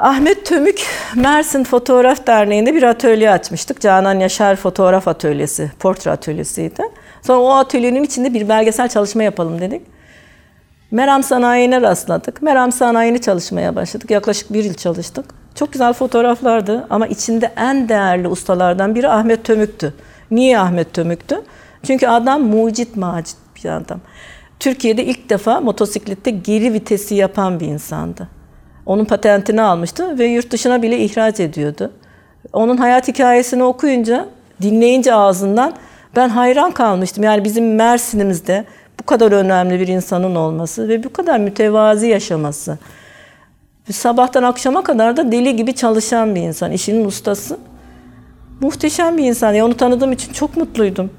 Ahmet Tömük Mersin Fotoğraf Derneği'nde bir atölye açmıştık. Canan Yaşar Fotoğraf Atölyesi, portre atölyesiydi. Sonra o atölyenin içinde bir belgesel çalışma yapalım dedik. Meram Sanayi'ne rastladık. Meram Sanayi'ni çalışmaya başladık. Yaklaşık bir yıl çalıştık. Çok güzel fotoğraflardı ama içinde en değerli ustalardan biri Ahmet Tömük'tü. Niye Ahmet Tömük'tü? Çünkü adam mucit macit bir adam. Türkiye'de ilk defa motosiklette geri vitesi yapan bir insandı. Onun patentini almıştı ve yurt dışına bile ihraç ediyordu. Onun hayat hikayesini okuyunca, dinleyince ağzından ben hayran kalmıştım. Yani bizim Mersin'imizde bu kadar önemli bir insanın olması ve bu kadar mütevazi yaşaması. Sabahtan akşama kadar da deli gibi çalışan bir insan, işinin ustası. Muhteşem bir insan. Ya onu tanıdığım için çok mutluydum.